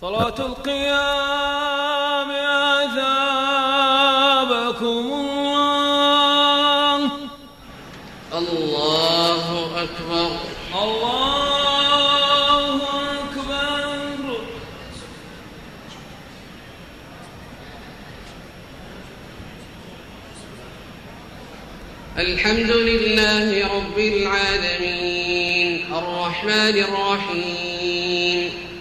صلاة القيام أثابكم الله. الله أكبر. الله أكبر. الحمد لله رب العالمين. الرحمن الرحيم.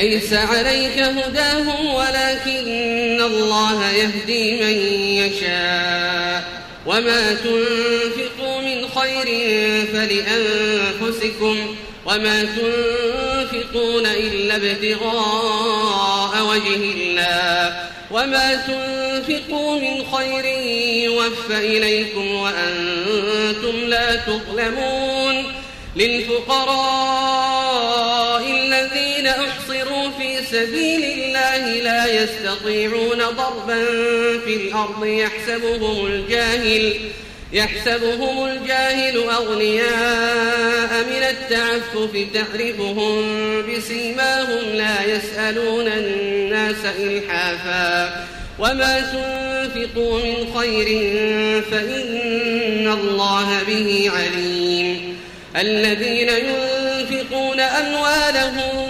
ليس عليك هداهم ولكن الله يهدي من يشاء وما تنفقوا من خير فلأنفسكم وما تنفقون إلا ابتغاء وجه الله وما تنفقوا من خير يوفى إليكم وأنتم لا تظلمون للفقراء الذين أحصروا في سبيل الله لا يستطيعون ضربا في الأرض. يحسبهم الجاهل يحسبهم الجاهل أغنياء من التعفف. تعرفهم بسيماهم لا يسألون الناس إلحافا. وما تنفقوا من خير فإن الله به عليم. الذين ينفقون أموالهم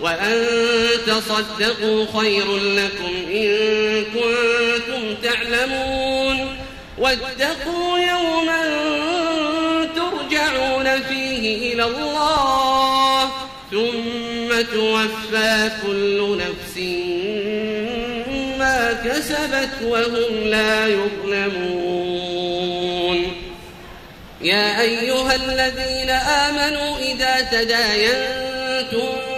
وأن تصدقوا خير لكم إن كنتم تعلمون. واتقوا يوما ترجعون فيه إلى الله ثم توفى كل نفس ما كسبت وهم لا يظلمون. يا أيها الذين آمنوا إذا تداينتم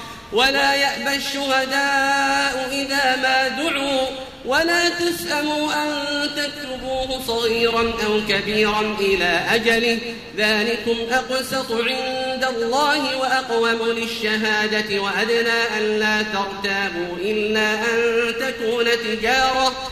ولا يأبى الشهداء إذا ما دعوا ولا تسأموا أن تكتبوه صغيرا أو كبيرا إلى أجله. ذلكم أقسط عند الله وأقوم للشهادة وأدنى أن لا ترتابوا إلا أن تكون تجارة.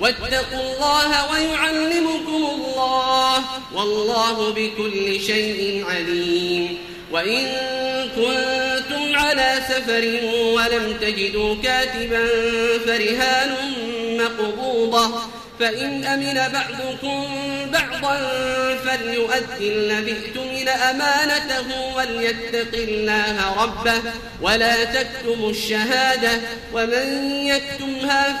واتقوا الله ويعلمكم الله والله بكل شيء عليم. وإن كنتم على سفر ولم تجدوا كاتبا فرهان مقبوضة فإن أمن بعضكم بعضا فليؤدي الذي اؤتمن أمانته وليتق الله ربه ولا تكتموا الشهادة ومن يكتمها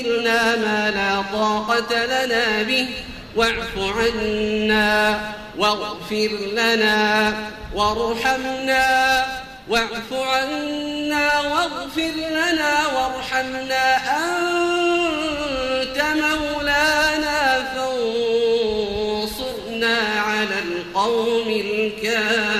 تحملنا ما لا طاقة لنا به. واعف عنا واغفر لنا وارحمنا. واعف عنا واغفر لنا وارحمنا. أنت مولانا فانصرنا على القوم الكافرين.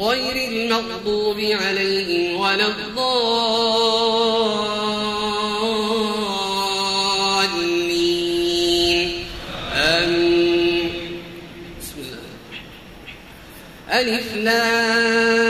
غير المغضوب عليهم ولا الضالين. آمين. بسم الله. ألف لام.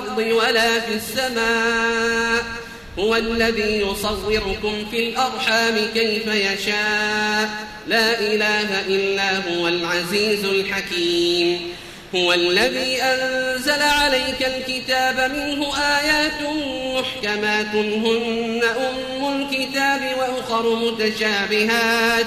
الأرض ولا في السماء هو الذي يصوركم في الأرحام كيف يشاء لا إله إلا هو العزيز الحكيم هو الذي أنزل عليك الكتاب منه آيات محكمات هن أم الكتاب وأخر متشابهات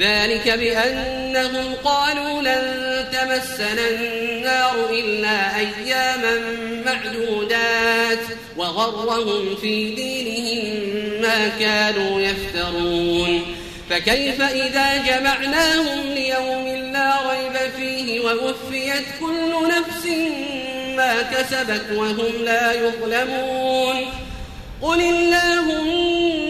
ذلك بأنهم قالوا لن تمسنا النار إلا أياما معدودات وغرهم في دينهم ما كانوا يفترون فكيف إذا جمعناهم ليوم لا ريب فيه ووفيت كل نفس ما كسبت وهم لا يظلمون قل اللهم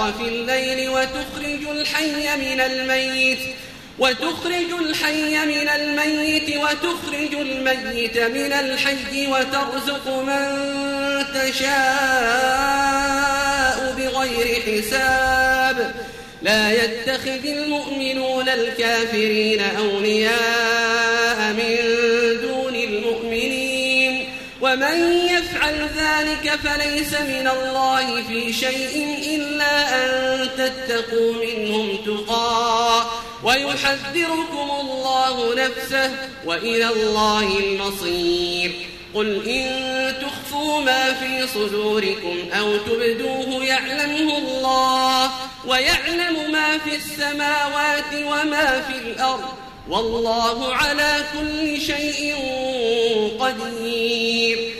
النهار في الليل وتخرج الحي من الميت وتخرج الحي من الميت وتخرج الميت من الحي وترزق من تشاء بغير حساب. لا يتخذ المؤمنون الكافرين أولياء من دون المؤمنين ومن يفعل ذلك فليس من الله في شيء إلا أن تتقوا منهم تقى ويحذركم الله نفسه وإلى الله المصير. قل إن تخفوا ما في صدوركم أو تبدوه يعلمه الله ويعلم ما في السماوات وما في الأرض والله على كل شيء قدير.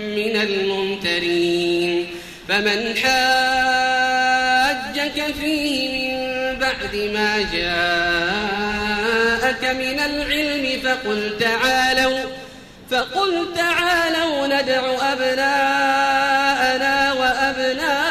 من الممترين. فمن حاجك فيه من بعد ما جاءك من العلم فقل تعالوا فقل تعالوا ندع أبناءنا وأبناءكم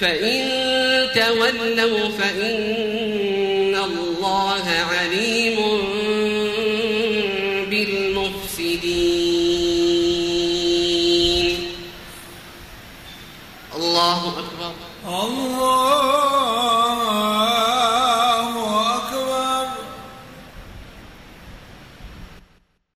فإن تولوا فإن